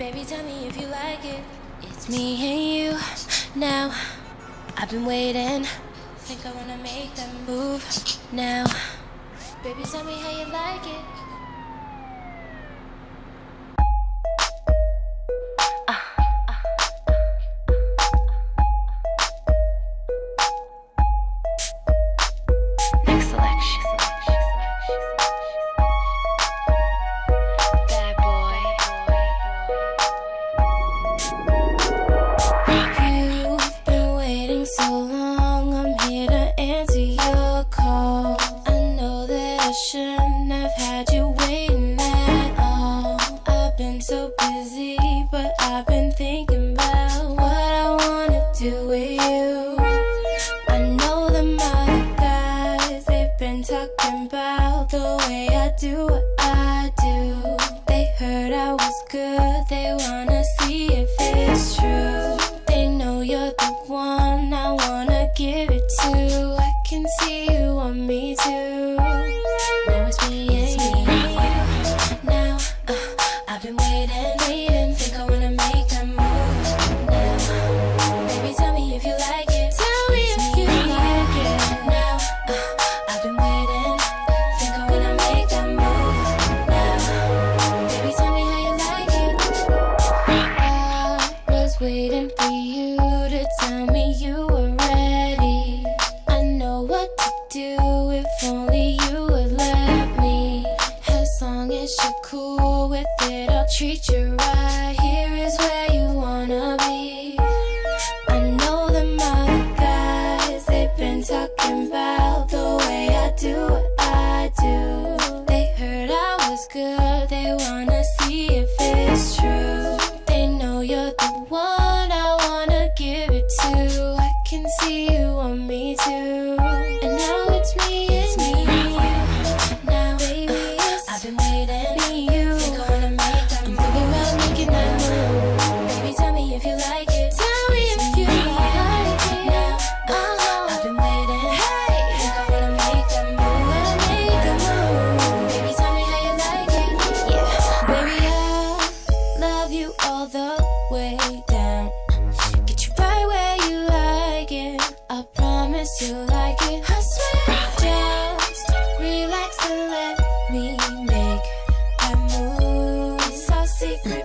Baby, tell me if you like it. It's me and you now. I've been waiting. Think I wanna make that move now. Baby, tell me how you like it. I shouldn't have had you waiting at all. I've been so busy, but I've been thinking about what I wanna do with you. I know them other guys, they've been talking about the way I do what I do. They heard I was good, they wanna see if it's true. They know you're the one I wanna give it to. I can see been waiting, waiting, long you're cool with it, I'll treat you right. Here is where you wanna be. I know them other guys, they've been talking about the way I do what I do. They heard I was good, they wanna see if love you all the way down. Get you right where you like it. I promise you like it. I swear. Just relax and let me make that move. It's our secret,